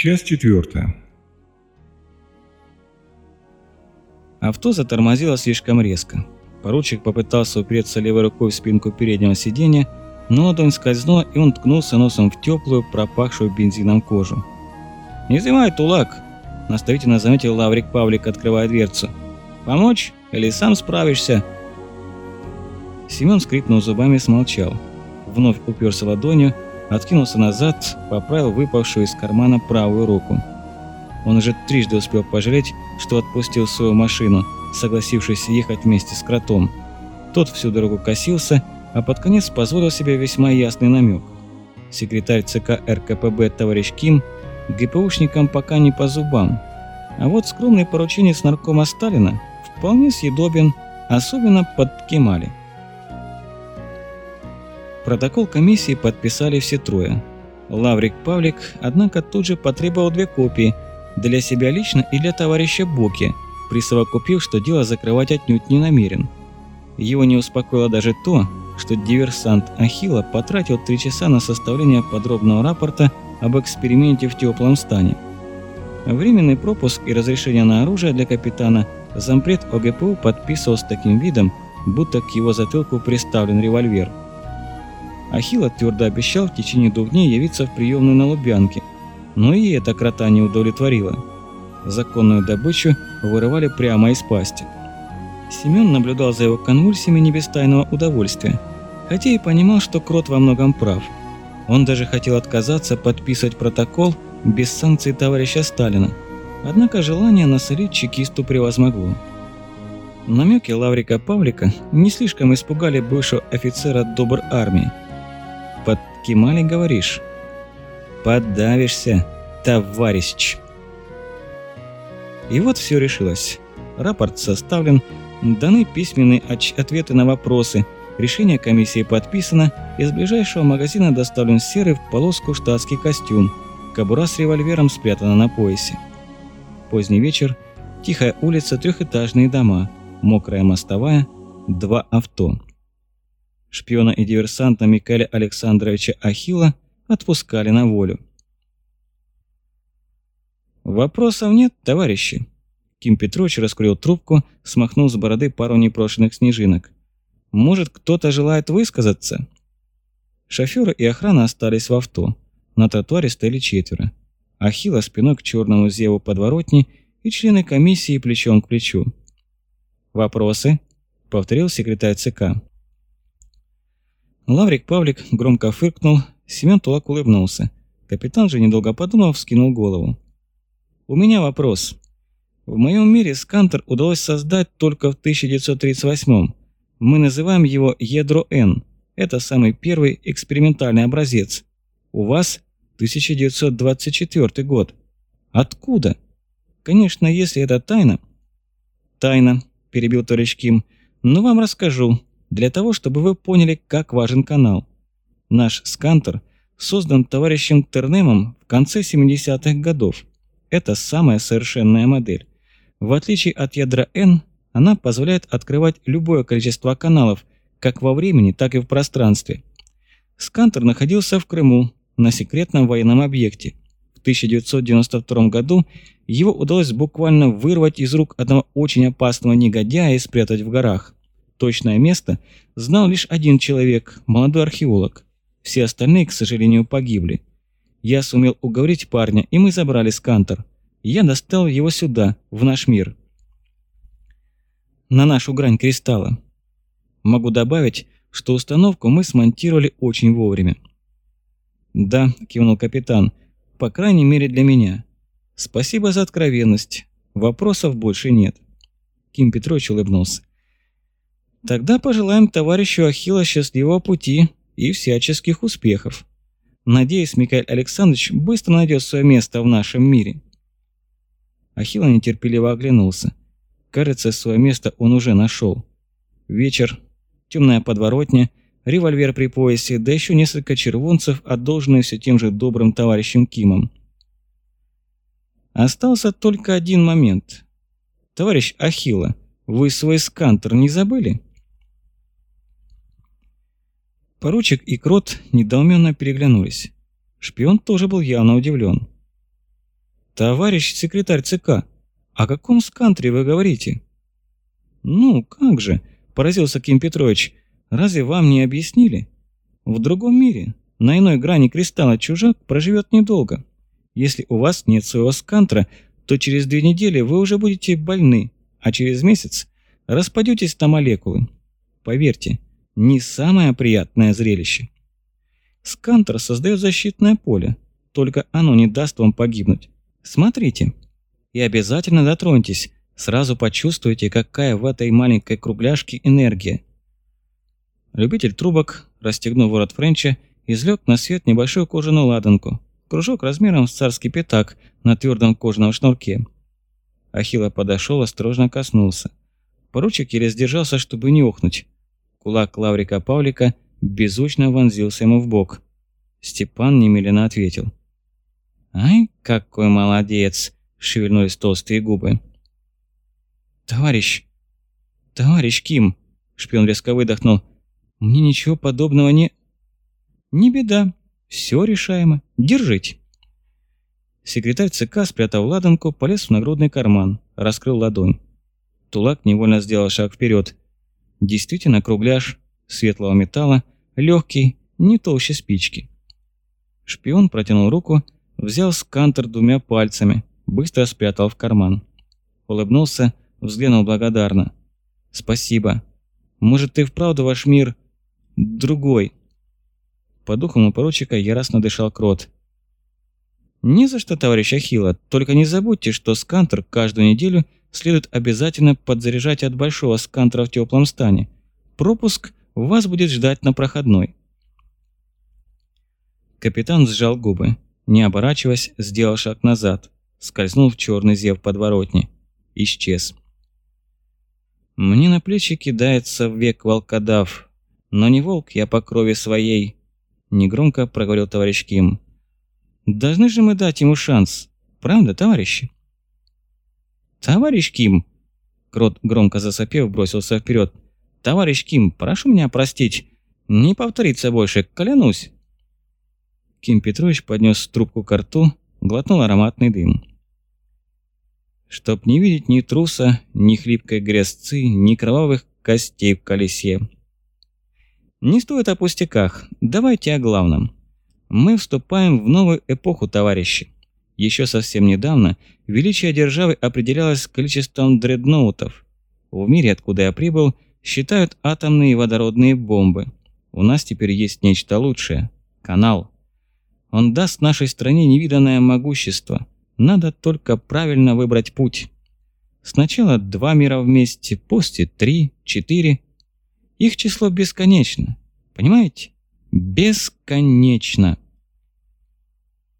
Часть четвертая. Авто затормозило слишком резко. Поручик попытался упереться левой рукой в спинку переднего сиденья, но ладонь скользнула, и он ткнулся носом в теплую, пропахшую бензином кожу. «Не взимай тулак!» – наставительно заметил Лаврик Павлик, открывая дверцу. «Помочь? Или сам справишься?» Семён, скрипнув зубами, смолчал. Вновь уперся ладонью, откинулся назад, поправил выпавшую из кармана правую руку. Он уже трижды успел пожалеть, что отпустил свою машину, согласившись ехать вместе с кротом. Тот всю дорогу косился, а под конец позволил себе весьма ясный намек. Секретарь ЦК РКПБ товарищ Ким ГПУшникам пока не по зубам. А вот скромный порученец наркома Сталина вполне съедобен, особенно под Кемали. Протокол комиссии подписали все трое. Лаврик Павлик, однако, тут же потребовал две копии для себя лично и для товарища Боки, присовокупив, что дело закрывать отнюдь не намерен. Его не успокоило даже то, что диверсант Ахилла потратил три часа на составление подробного рапорта об эксперименте в теплом стане. Временный пропуск и разрешение на оружие для капитана зампред ОГПУ подписывал с таким видом, будто к его затылку приставлен револьвер – Ахилла твердо обещал в течение двух дней явиться в приемную на Лубянке, но и эта крота не удовлетворила. Законную добычу вырывали прямо из пасти. Семён наблюдал за его конвульсиями не без тайного удовольствия, хотя и понимал, что крот во многом прав. Он даже хотел отказаться подписывать протокол без санкций товарища Сталина, однако желание насолить чекисту превозмогло. Намеки Лаврика Павлика не слишком испугали бывшего офицера добр армии, Кемали говоришь? Подавишься, товарищ. И вот все решилось. Рапорт составлен, даны письменные ответы на вопросы, решение комиссии подписано, из ближайшего магазина доставлен серый в полоску штатский костюм, кобура с револьвером спрятана на поясе. Поздний вечер, тихая улица, трехэтажные дома, мокрая мостовая, два авто. Шпиона и диверсанта Микаэля Александровича Ахилла отпускали на волю. «Вопросов нет, товарищи?» Ким Петрович раскурил трубку, смахнул с бороды пару непрошенных снежинок. «Может, кто-то желает высказаться?» Шофёры и охрана остались в авто. На тротуаре стояли четверо. Ахилла спиной к черному зеву подворотни и члены комиссии плечом к плечу. «Вопросы?» – повторил секретарь ЦК. Лаврик Павлик громко фыркнул, Семен Тулак улыбнулся. Капитан же, недолго подумав, вскинул голову. «У меня вопрос. В моем мире скантер удалось создать только в 1938 Мы называем его Ядро-Н. Это самый первый экспериментальный образец. У вас 1924 год. Откуда? Конечно, если это тайна...» «Тайна», – перебил товарищ Ким. «Но вам расскажу для того, чтобы вы поняли, как важен канал. Наш скантер создан товарищем Тернемом в конце 70-х годов. Это самая совершенная модель. В отличие от ядра N, она позволяет открывать любое количество каналов, как во времени, так и в пространстве. Скантер находился в Крыму, на секретном военном объекте. В 1992 году его удалось буквально вырвать из рук одного очень опасного негодяя и спрятать в горах. Точное место знал лишь один человек, молодой археолог. Все остальные, к сожалению, погибли. Я сумел уговорить парня, и мы забрали скантер. Я достал его сюда, в наш мир. На нашу грань кристалла. Могу добавить, что установку мы смонтировали очень вовремя. «Да», – кивнул капитан, – «по крайней мере для меня. Спасибо за откровенность. Вопросов больше нет». Ким Петрович улыбнулся. Тогда пожелаем товарищу Ахилла счастливого пути и всяческих успехов. Надеюсь, Микаэль Александрович быстро найдет свое место в нашем мире. Ахилла нетерпеливо оглянулся. Кажется, свое место он уже нашел. Вечер, темная подворотня, револьвер при поясе, да еще несколько червонцев, одолженные все тем же добрым товарищем Кимом. Остался только один момент. Товарищ Ахилла, вы свой скантер не забыли? Поручик и Крот недоуменно переглянулись. Шпион тоже был явно удивлен. Товарищ секретарь ЦК, о каком скантре вы говорите? Ну, как же, поразился Ким Петрович, разве вам не объяснили? В другом мире, на иной грани кристалла чужак проживет недолго. Если у вас нет своего скантра, то через две недели вы уже будете больны, а через месяц распадетесь на молекулы. Поверьте, не самое приятное зрелище. Скантер создает защитное поле, только оно не даст вам погибнуть. Смотрите. И обязательно дотроньтесь, сразу почувствуете, какая в этой маленькой кругляшке энергия. Любитель трубок, расстегнув ворот Френча, извлек на свет небольшую кожаную ладанку, кружок размером с царский пятак на твердом кожаном шнурке. Ахилла подошел, осторожно коснулся. Поручик еле сдержался, чтобы не охнуть. Кулак Лаврика Павлика беззвучно вонзился ему в бок. Степан немедленно ответил. «Ай, какой молодец!» – шевельнулись толстые губы. «Товарищ! Товарищ Ким!» – шпион резко выдохнул. «Мне ничего подобного не...» «Не беда. Все решаемо. Держите». Секретарь ЦК, спрятав ладанку, полез в нагрудный карман, раскрыл ладонь. Тулак невольно сделал шаг вперед. Действительно кругляш, светлого металла, легкий, не толще спички. Шпион протянул руку, взял скантер двумя пальцами, быстро спрятал в карман. Улыбнулся, взглянул благодарно. «Спасибо. Может, ты вправду ваш мир... другой?» По духам у поручика яростно дышал крот. «Не за что, товарищ Ахилла, только не забудьте, что скантер каждую неделю следует обязательно подзаряжать от большого скантера в теплом стане. Пропуск вас будет ждать на проходной». Капитан сжал губы. Не оборачиваясь, сделал шаг назад. Скользнул в черный зев подворотни. Исчез. Мне на плечи кидается век волкодав. Но не волк я по крови своей. Негромко проговорил товарищ Ким. Должны же мы дать ему шанс. Правда, товарищи? Товарищ Ким. Крот, громко засопев, бросился вперед. Товарищ Ким, прошу меня простить. Не повторится больше, клянусь. Ким Петрович поднес трубку к рту, глотнул ароматный дым. Чтоб не видеть ни труса, ни хлипкой грязцы, ни кровавых костей в колесе. Не стоит о пустяках, давайте о главном. Мы вступаем в новую эпоху, товарищи. Еще совсем недавно величие державы определялось количеством дредноутов. В мире, откуда я прибыл, считают атомные и водородные бомбы. У нас теперь есть нечто лучшее – канал. Он даст нашей стране невиданное могущество. Надо только правильно выбрать путь. Сначала два мира вместе, после три, четыре. Их число бесконечно. Понимаете? Бесконечно.